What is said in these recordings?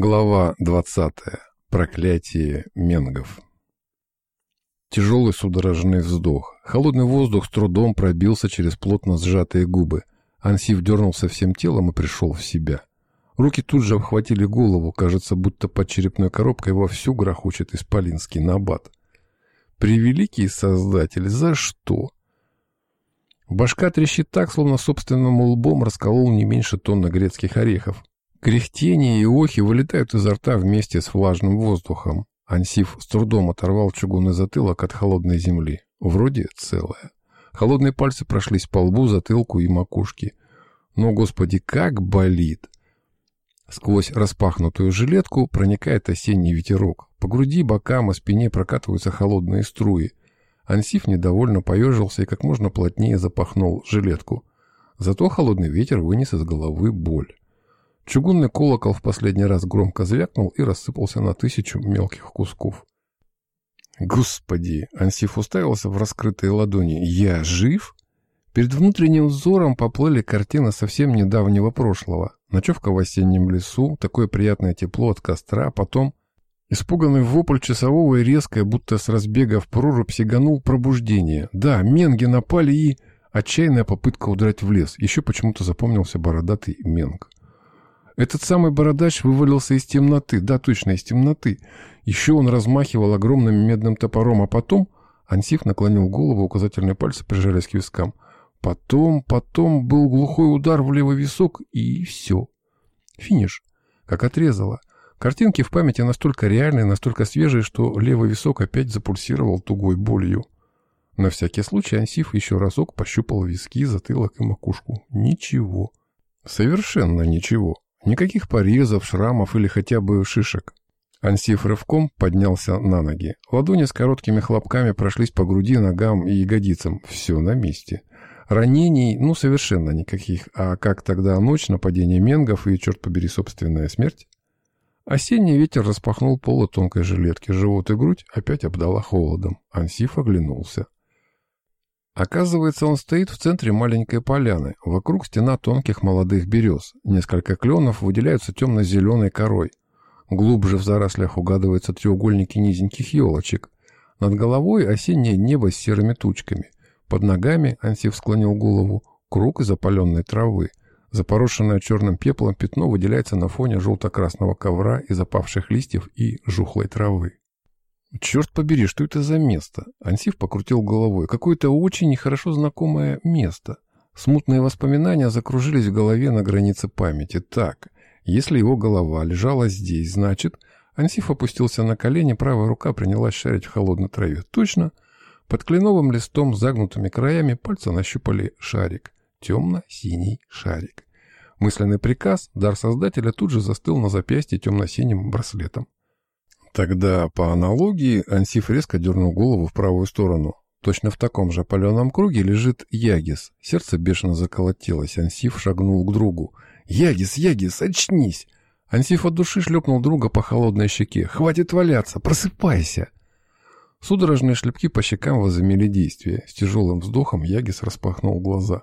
Глава 20. Проклятие менгов. Тяжелый судорожный вздох. Холодный воздух с трудом пробился через плотно сжатые губы. Ансив дернулся всем телом и пришел в себя. Руки тут же обхватили голову, кажется, будто под черепной коробкой вовсю грохочет исполинский набат. Превеликий создатель, за что? Башка трещит так, словно собственным лбом расколол не меньше тонны грецких орехов. Кряхтение и охи вылетают изо рта вместе с влажным воздухом. Ансиф с трудом оторвал чугунный затылок от холодной земли. Вроде целое. Холодные пальцы прошлись по лбу, затылку и макушке. Но, господи, как болит! Сквозь распахнутую жилетку проникает осенний ветерок. По груди, бокам и спине прокатываются холодные струи. Ансиф недовольно поежился и как можно плотнее запахнул жилетку. Зато холодный ветер вынес из головы боль. Чугунный колокол в последний раз громко звякнул и рассыпался на тысячу мелких кусков. «Господи!» — Ансиф уставился в раскрытые ладони. «Я жив?» Перед внутренним взором поплыли картины совсем недавнего прошлого. Ночевка в осеннем лесу, такое приятное тепло от костра, потом испуганный вопль часового и резкое, будто с разбега в прорубь сиганул пробуждение. Да, менги напали и... Отчаянная попытка удрать в лес. Еще почему-то запомнился бородатый менг. Этот самый бородач вывалился из темноты. Да, точно, из темноты. Еще он размахивал огромным медным топором, а потом... Ансиф наклонил голову, указательные пальцы прижались к вискам. Потом, потом был глухой удар в левый висок, и все. Финиш. Как отрезало. Картинки в памяти настолько реальные, настолько свежие, что левый висок опять запульсировал тугой болью. На всякий случай Ансиф еще разок пощупал виски, затылок и макушку. Ничего. Совершенно ничего. Никаких порезов, шрамов или хотя бы шишек. Ансиф рывком поднялся на ноги. Ладони с короткими хлопками прошлись по груди, ногам и ягодицам. Все на месте. Ранений, ну, совершенно никаких. А как тогда ночь, нападение менгов и, черт побери, собственная смерть? Осенний ветер распахнул полы тонкой жилетки. Живот и грудь опять обдала холодом. Ансиф оглянулся. Оказывается, он стоит в центре маленькой поляны. Вокруг стена тонких молодых берез. Несколько кленов выделяются темно-зеленой корой. Глубже в зарослях угадываются треугольники низеньких елочек. Над головой осеннее небо с серыми тучками. Под ногами, Ансив склонил голову, круг из опаленной травы. Запорошенное черным пеплом пятно выделяется на фоне желто-красного ковра из опавших листьев и жухлой травы. «Черт побери, что это за место?» Ансив покрутил головой. «Какое-то очень нехорошо знакомое место». Смутные воспоминания закружились в голове на границе памяти. Так, если его голова лежала здесь, значит... Ансиф опустился на колени, правая рука принялась шарить в холодной траве. Точно, под кленовым листом с загнутыми краями пальцы нащупали шарик. Темно-синий шарик. Мысленный приказ, дар создателя, тут же застыл на запястье темно-синим браслетом. Тогда, по аналогии, Ансиф резко дернул голову в правую сторону. Точно в таком же опаленном круге лежит Ягис. Сердце бешено заколотилось. Ансиф шагнул к другу. «Ягис, Ягис, очнись!» Ансиф от души шлепнул друга по холодной щеке. «Хватит валяться! Просыпайся!» Судорожные шлепки по щекам возымели действие. С тяжелым вздохом Ягис распахнул глаза.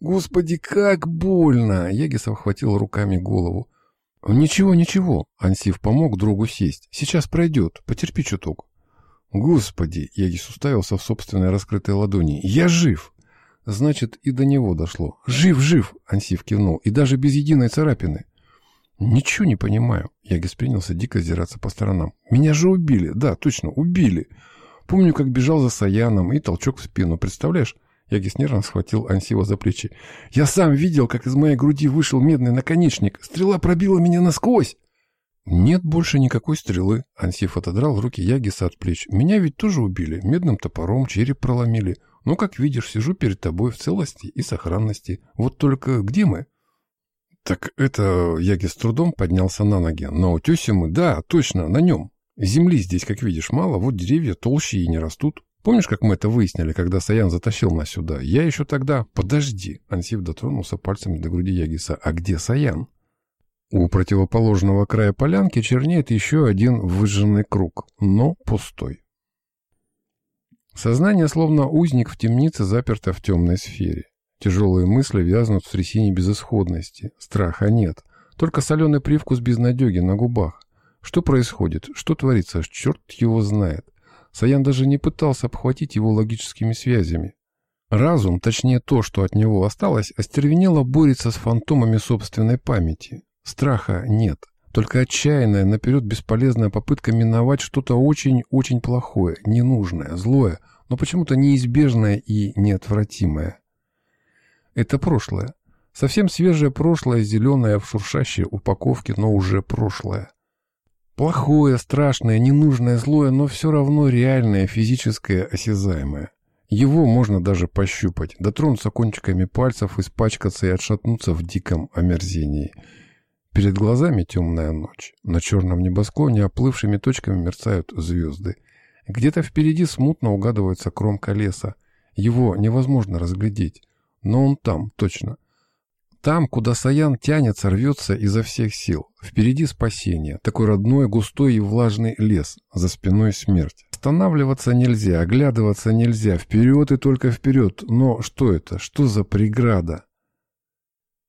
«Господи, как больно!» Ягис обхватил руками голову. «Ничего, ничего!» Ансив помог другу сесть. «Сейчас пройдет. Потерпи чуток». «Господи!» Ягис уставился в собственной раскрытой ладони. «Я жив!» «Значит, и до него дошло. Жив, жив!» Ансив кивнул. «И даже без единой царапины». «Ничего не понимаю». Ягис принялся дико озираться по сторонам. «Меня же убили. Да, точно, убили. Помню, как бежал за Саяном и толчок в спину. Представляешь?» Ягис нервно схватил Ансива за плечи. «Я сам видел, как из моей груди вышел медный наконечник. Стрела пробила меня насквозь!» «Нет больше никакой стрелы». Ансиф отодрал руки Ягиса от плеч. «Меня ведь тоже убили. Медным топором череп проломили. Ну, как видишь, сижу перед тобой в целости и сохранности. Вот только где мы?» «Так это...» — Яги с трудом поднялся на ноги. «На утесе мы, да, точно, на нем. Земли здесь, как видишь, мало, вот деревья толще и не растут. Помнишь, как мы это выяснили, когда Саян затащил нас сюда? Я еще тогда... Подожди!» Ансив дотронулся пальцами до груди Ягиса. «А где Саян?» У противоположного края полянки чернеет еще один выжженный круг, но пустой. Сознание словно узник в темнице, заперто в темной сфере. Тяжелые мысли вязнут в трясине безысходности. Страха нет. Только соленый привкус безнадеги на губах. Что происходит? Что творится? Черт его знает. Саян даже не пытался обхватить его логическими связями. Разум, точнее то, что от него осталось, остервенело борется с фантомами собственной памяти. Страха нет. Только отчаянная, наперед бесполезная попытка миновать что-то очень-очень плохое, ненужное, злое, но почему-то неизбежное и неотвратимое. Это прошлое. Совсем свежее прошлое, зеленое в шуршащей упаковке, но уже прошлое. Плохое, страшное, ненужное, злое, но все равно реальное, физическое, осязаемое. Его можно даже пощупать, дотронуться кончиками пальцев, испачкаться и отшатнуться в диком омерзении. Перед глазами темная ночь. На черном небосклоне оплывшими точками мерцают звезды. Где-то впереди смутно угадывается кромка леса. Его невозможно разглядеть. Но он там, точно. Там, куда Саян тянется, рвется изо всех сил. Впереди спасение. Такой родной, густой и влажный лес. За спиной смерть. Останавливаться нельзя, оглядываться нельзя. Вперед и только вперед. Но что это? Что за преграда?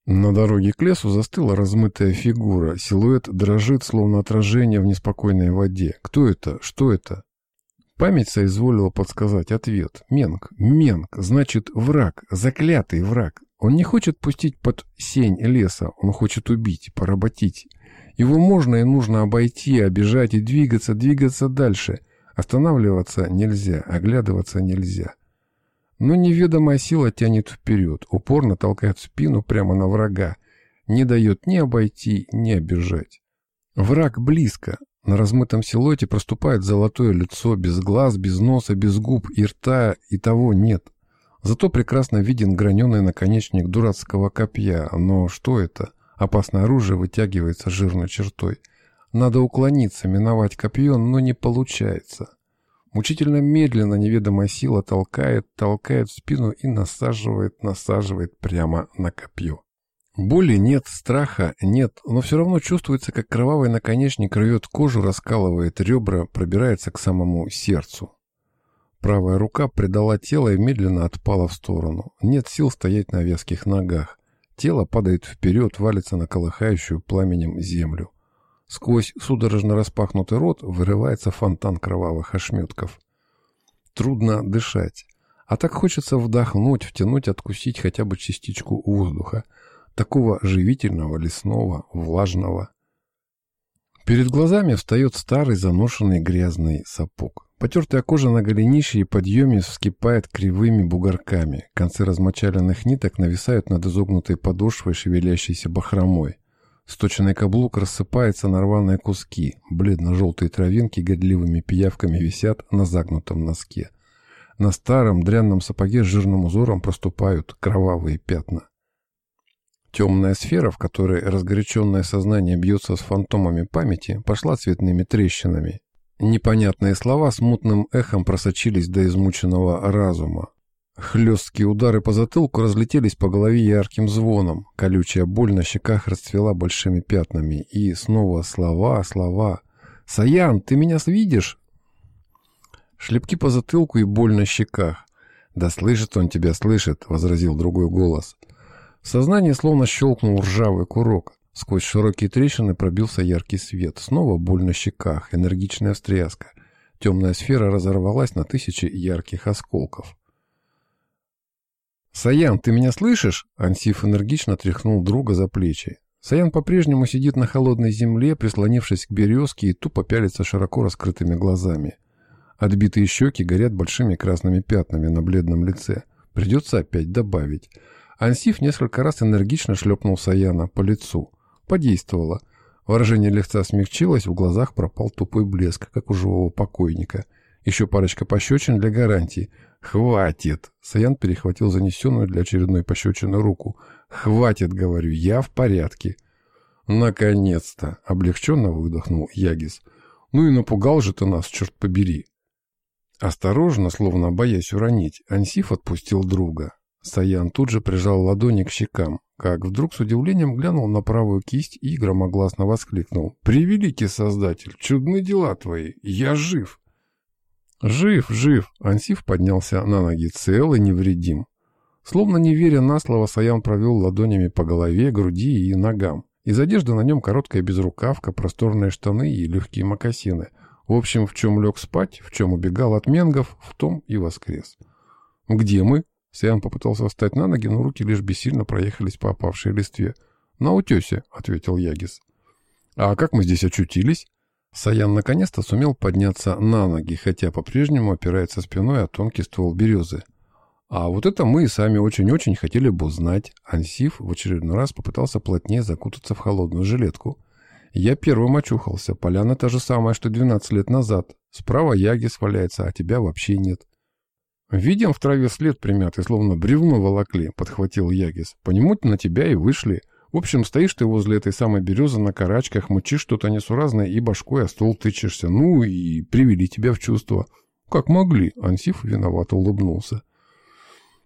На дороге к лесу застыла размытая фигура. Силуэт дрожит, словно отражение в неспокойной воде. Кто это? Что это? Память соизволила подсказать ответ. Менг. Менг. Значит, враг. Заклятый враг. Он не хочет пустить под сень леса. Он хочет убить, поработить. Его можно и нужно обойти, обижать и двигаться, двигаться дальше. Останавливаться нельзя, оглядываться нельзя. Но неведомая сила тянет вперед, упорно толкает спину прямо на врага, не дает ни обойти, ни обижать. Враг близко. На размытом силуэте проступает золотое лицо, без глаз, без носа, без губ и рта, и того нет. Зато прекрасно виден граненый наконечник дурацкого копья. Но что это? Опасное оружие вытягивается жирной чертой. Надо уклониться, миновать копье, но не получается. Мучительно медленно неведомая сила толкает, толкает в спину и насаживает, насаживает прямо на копье. Боли нет, страха нет, но все равно чувствуется, как кровавый наконечник рвет кожу, раскалывает ребра, пробирается к самому сердцу. Правая рука предала тело и медленно отпала в сторону. Нет сил стоять на веских ногах. Тело падает вперед, валится на колыхающую пламенем землю. Сквозь судорожно распахнутый рот вырывается фонтан кровавых ошметков. Трудно дышать. А так хочется вдохнуть, втянуть, откусить хотя бы частичку воздуха. Такого живительного, лесного, влажного. Перед глазами встает старый заношенный грязный сапог. Потертая кожа на голенище и подъеме вскипает кривыми бугорками. Концы размочаленных ниток нависают над изогнутой подошвой, шевелящейся бахромой. Сточенный каблук рассыпается на рваные куски. Бледно-желтые травинки годливыми пиявками висят на загнутом носке. На старом дрянном сапоге с жирным узором проступают кровавые пятна. Темная сфера, в которой разгоряченное сознание бьется с фантомами памяти, пошла цветными трещинами. Непонятные слова смутным эхом просочились до измученного разума. Хлесткие удары по затылку разлетелись по голове ярким звоном. Колючая боль на щеках расцвела большими пятнами. И снова слова, слова. «Саян, ты меня видишь?» Шлепки по затылку и боль на щеках. «Да слышит он тебя, слышит», — возразил другой голос. В сознании словно щелкнул ржавый курок. Сквозь широкие трещины пробился яркий свет. Снова боль на щеках, энергичная встряска. Темная сфера разорвалась на тысячи ярких осколков. «Саян, ты меня слышишь?» Ансиф энергично тряхнул друга за плечи. Саян по-прежнему сидит на холодной земле, прислонившись к березке и тупо пялится широко раскрытыми глазами. Отбитые щеки горят большими красными пятнами на бледном лице. Придется опять добавить. Ансиф несколько раз энергично шлепнул Саяна по лицу. Подействовало. Выражение лица смягчилось, в глазах пропал тупой блеск, как у живого покойника. Еще парочка пощечин для гарантии – «Хватит!» — Саян перехватил занесенную для очередной пощечины руку. «Хватит, — говорю, — я в порядке». «Наконец-то!» — облегченно выдохнул Ягис. «Ну и напугал же ты нас, черт побери!» Осторожно, словно боясь уронить, Ансиф отпустил друга. Саян тут же прижал ладони к щекам, как вдруг с удивлением глянул на правую кисть и громогласно воскликнул. «Превеликий Создатель, чудны дела твои! Я жив!» «Жив, жив!» Ансиф поднялся на ноги, цел и невредим. Словно не веря на слово, Саян провел ладонями по голове, груди и ногам. Из одежды на нем короткая безрукавка, просторные штаны и легкие мокасины. В общем, в чем лег спать, в чем убегал от менгов, в том и воскрес. «Где мы?» Саян попытался встать на ноги, но руки лишь бессильно проехались по опавшей листве. «На утесе», — ответил Ягис. «А как мы здесь очутились?» Саян наконец-то сумел подняться на ноги, хотя по-прежнему опирается спиной о тонкий ствол березы. А вот это мы и сами очень-очень хотели бы узнать. Ансиф в очередной раз попытался плотнее закутаться в холодную жилетку. Я первым очухался. Поляна та же самая, что 12 лет назад. Справа яги сваляется, а тебя вообще нет. Видим в траве след примятый, словно бревно волокли, подхватил Ягис. По нему на тебя и вышли. В общем, стоишь ты возле этой самой березы на карачках, мучишь что-то несуразное и башкой о стол тычешься. Ну и привели тебя в чувство. Как могли, Ансиф виновато улыбнулся.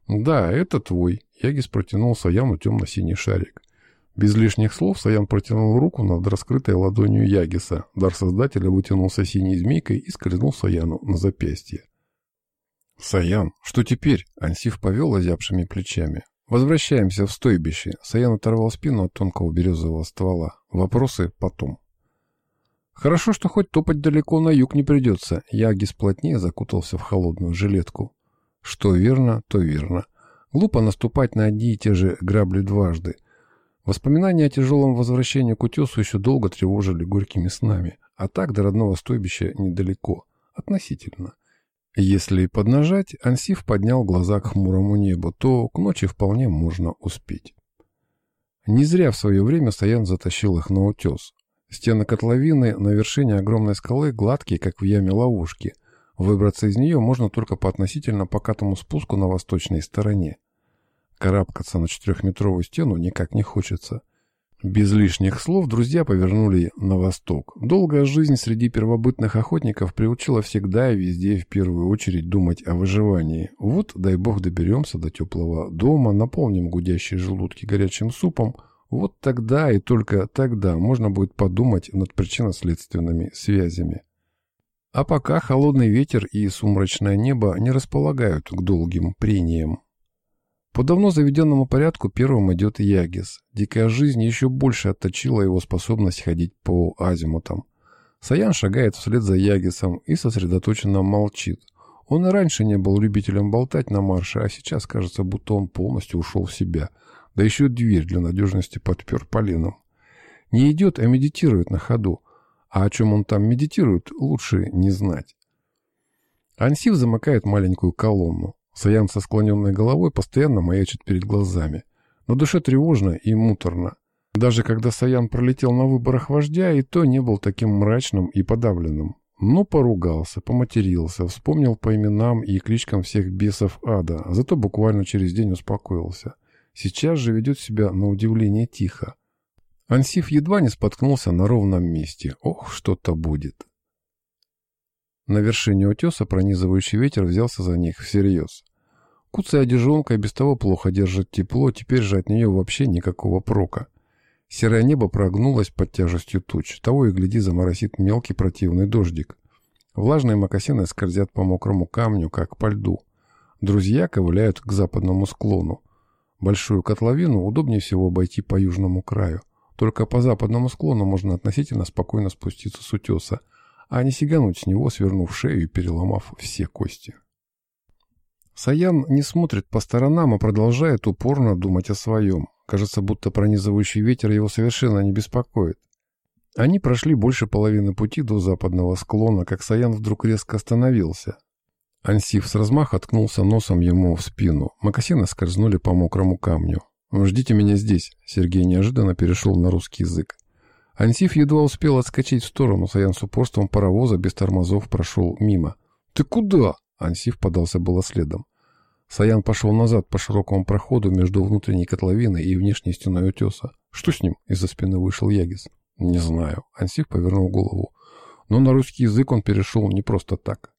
Да, это твой. Ягис протянул Саяну темно-синий шарик. Без лишних слов Саян протянул руку над раскрытой ладонью Ягиса. Дар Создателя вытянулся синей змейкой и скользнул Саяну на запястье. «Саян, что теперь?» Ансиф повел озябшими плечами. Возвращаемся в стойбище. Саян оторвал спину от тонкого березового ствола. Вопросы потом. Хорошо, что хоть топать далеко на юг не придется. Ягис плотнее закутался в холодную жилетку. Что верно, то верно. Глупо наступать на одни и те же грабли дважды. Воспоминания о тяжелом возвращении к утесу еще долго тревожили горькими снами. А так до родного стойбища недалеко. Относительно. Если поднажать, Ансиф поднял глаза к хмурому небу, то к ночи вполне можно успеть. Не зря в свое время Саян затащил их на утес. Стены котловины на вершине огромной скалы гладкие, как в яме ловушки. Выбраться из нее можно только по относительно покатому спуску на восточной стороне. Карабкаться на четырехметровую стену никак не хочется. Без лишних слов друзья повернули на восток. Долгая жизнь среди первобытных охотников приучила всегда и везде в первую очередь думать о выживании. Вот, дай бог, доберемся до теплого дома, наполним гудящие желудки горячим супом. Вот тогда и только тогда можно будет подумать над причинно-следственными связями. А пока холодный ветер и сумрачное небо не располагают к долгим прениям. По давно заведенному порядку первым идет Ягис. Дикая жизнь еще больше отточила его способность ходить по азимутам. Саян шагает вслед за Ягисом и сосредоточенно молчит. Он и раньше не был любителем болтать на марше, а сейчас кажется, будто он полностью ушел в себя. Да еще дверь для надежности подпер полином. Не идет, а медитирует на ходу. А о чем он там медитирует, лучше не знать. Ансив замыкает маленькую колонну. Саян со склоненной головой постоянно маячит перед глазами. Но душе тревожно и муторно. Даже когда Саян пролетел на выборах вождя, и то не был таким мрачным и подавленным. Но поругался, поматерился, вспомнил по именам и кличкам всех бесов ада, зато буквально через день успокоился. Сейчас же ведет себя на удивление тихо. Ансиф едва не споткнулся на ровном месте. Ох, что-то будет. На вершине утеса пронизывающий ветер взялся за них всерьез. Куцая одежонка без того плохо держит тепло, теперь же от нее вообще никакого прока. Серое небо прогнулось под тяжестью туч. Того и гляди заморосит мелкий противный дождик. Влажные мокасины скользят по мокрому камню, как по льду. Друзья ковыляют к западному склону. Большую котловину удобнее всего обойти по южному краю. Только по западному склону можно относительно спокойно спуститься с утеса, а не сигануть с него, свернув шею и переломав все кости. Саян не смотрит по сторонам, а продолжает упорно думать о своем. Кажется, будто пронизывающий ветер его совершенно не беспокоит. Они прошли больше половины пути до западного склона, как Саян вдруг резко остановился. Ансив с размаха ткнулся носом ему в спину. Макасины скользнули по мокрому камню. «Ждите меня здесь», — Сергей неожиданно перешел на русский язык. Ансиф едва успел отскочить в сторону, Саян с упорством паровоза без тормозов прошел мимо. «Ты куда?» — Ансиф подался было следом. Саян пошел назад по широкому проходу между внутренней котловиной и внешней стеной утеса. Что с ним? Из-за спины вышел Ягис. Не знаю. Ансиф повернул голову. Но на русский язык он перешел не просто так.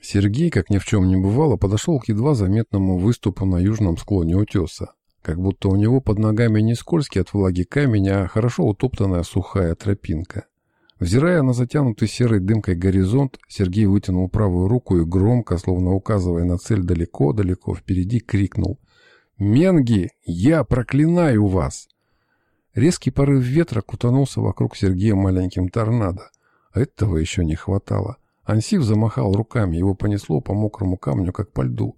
Сергей, как ни в чем не бывало, подошел к едва заметному выступу на южном склоне утеса. Как будто у него под ногами не скользкий от влаги камень, а хорошо утоптанная сухая тропинка. Взирая на затянутый серой дымкой горизонт, Сергей вытянул правую руку и громко, словно указывая на цель далеко-далеко впереди, крикнул «Менги, я проклинаю вас!» Резкий порыв ветра кутанулся вокруг Сергея маленьким торнадо. Этого еще не хватало. Ансив замахал руками, его понесло по мокрому камню, как по льду.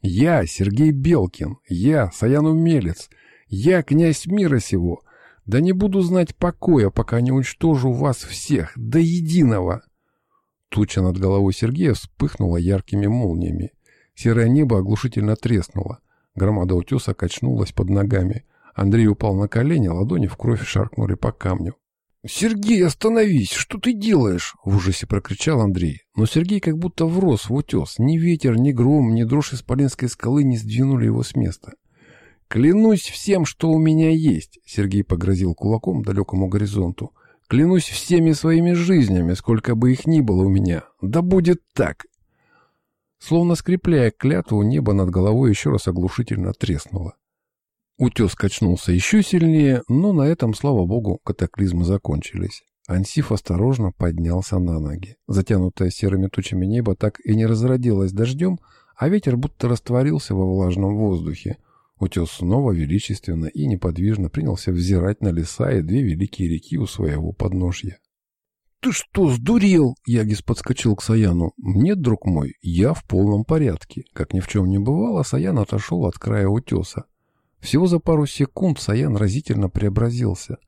«Я, Сергей Белкин, я, Саян Умелец, я, князь мира сего, да не буду знать покоя, пока не уничтожу вас всех, до единого!» Туча над головой Сергея вспыхнула яркими молниями. Серое небо оглушительно треснуло. Громада утеса качнулась под ногами. Андрей упал на колени, ладони в кровь шаркнули по камню. «Сергей, остановись! Что ты делаешь?» — в ужасе прокричал Андрей. Но Сергей как будто врос в утес. Ни ветер, ни гром, ни дрожь исполинской скалы не сдвинули его с места. «Клянусь всем, что у меня есть!» — Сергей погрозил кулаком далекому горизонту. «Клянусь всеми своими жизнями, сколько бы их ни было у меня. Да будет так!» Словно скрепляя клятву, небо над головой еще раз оглушительно треснуло. Утес качнулся еще сильнее, но на этом, слава богу, катаклизмы закончились. Ансиф осторожно поднялся на ноги. Затянутое серыми тучами небо так и не разродилось дождем, а ветер будто растворился во влажном воздухе. Утес снова величественно и неподвижно принялся взирать на леса и две великие реки у своего подножья. «Ты что, сдурел?» Ягис подскочил к Саяну. «Нет, друг мой, я в полном порядке». Как ни в чем не бывало, Саян отошел от края утеса. Всего за пару секунд Саян разительно преобразился.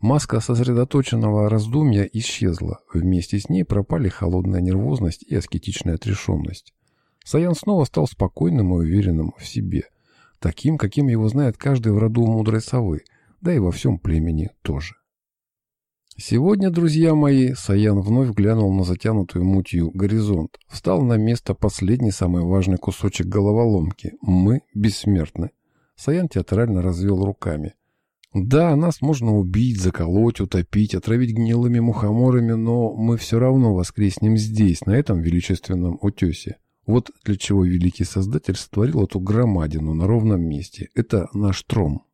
Маска сосредоточенного раздумья исчезла. Вместе с ней пропали холодная нервозность и аскетичная отрешенность. Саян снова стал спокойным и уверенным в себе. Таким, каким его знает каждый в роду мудрой совы, да и во всем племени тоже. Сегодня, друзья мои, Саян вновь глянул на затянутую мутью горизонт. Встал на место последний самый важный кусочек головоломки. Мы бессмертны. Саян театрально развел руками. «Да, нас можно убить, заколоть, утопить, отравить гнилыми мухоморами, но мы все равно воскреснем здесь, на этом величественном утесе. Вот для чего великий создатель створил эту громадину на ровном месте. Это наш тром».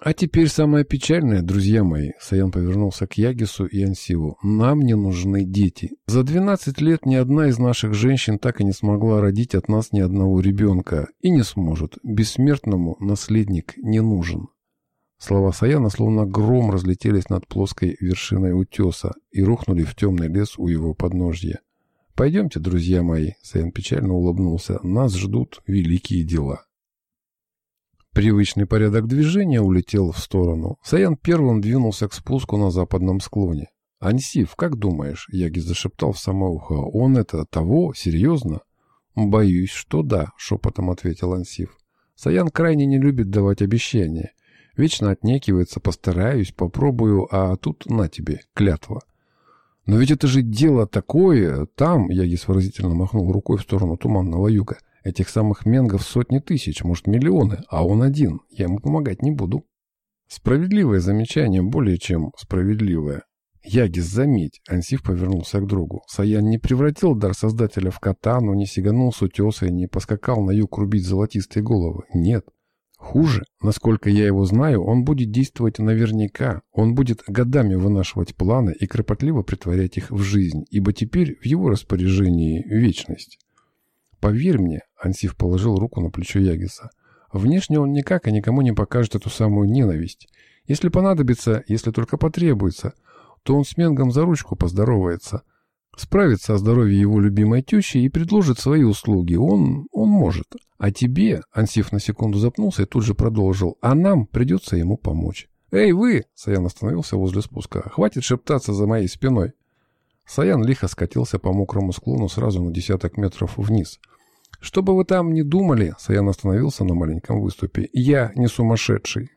«А теперь самое печальное, друзья мои», — Саян повернулся к Ягису и Ансиву. «Нам не нужны дети. За 12 лет ни одна из наших женщин так и не смогла родить от нас ни одного ребенка. И не сможет. Бессмертному наследник не нужен». Слова Саяна словно гром разлетелись над плоской вершиной утеса и рухнули в темный лес у его подножья. «Пойдемте, друзья мои», — Саян печально улыбнулся, — «нас ждут великие дела». Привычный порядок движения улетел в сторону. Саян первым двинулся к спуску на западном склоне. «Ансиф, как думаешь?» — Яги зашептал в само ухо. «Он это того? Серьезно?» «Боюсь, что да», — шепотом ответил Ансиф. Саян крайне не любит давать обещания. Вечно отнекивается, постараюсь, попробую, а тут на тебе, клятва. «Но ведь это же дело такое! Там...» — Ягис выразительно махнул рукой в сторону туманного юга. Этих самых менгов сотни тысяч, может миллионы, а он один. Я ему помогать не буду. Справедливое замечание, более чем справедливое. Ягис, заметь, Ансиф повернулся к другу. Саян не превратил дар создателя в катану, не сиганул с утеса и не поскакал на юг рубить золотистые головы. Нет. Хуже, насколько я его знаю, он будет действовать наверняка. Он будет годами вынашивать планы и кропотливо притворять их в жизнь, ибо теперь в его распоряжении вечность. Поверь мне, Ансив положил руку на плечо Ягиса. Внешне он никак и никому не покажет эту самую ненависть. Если понадобится, если только потребуется, то он с Менгом за ручку поздоровается. Справится о здоровье его любимой тещи и предложит свои услуги. Он, он может. А тебе, Ансиф на секунду запнулся и тут же продолжил, а нам придется ему помочь. «Эй, вы!» — Саян остановился возле спуска. «Хватит шептаться за моей спиной!» Саян лихо скатился по мокрому склону сразу на десяток метров вниз. «Что бы вы там ни думали», — Саян остановился на маленьком выступе, — «я не сумасшедший.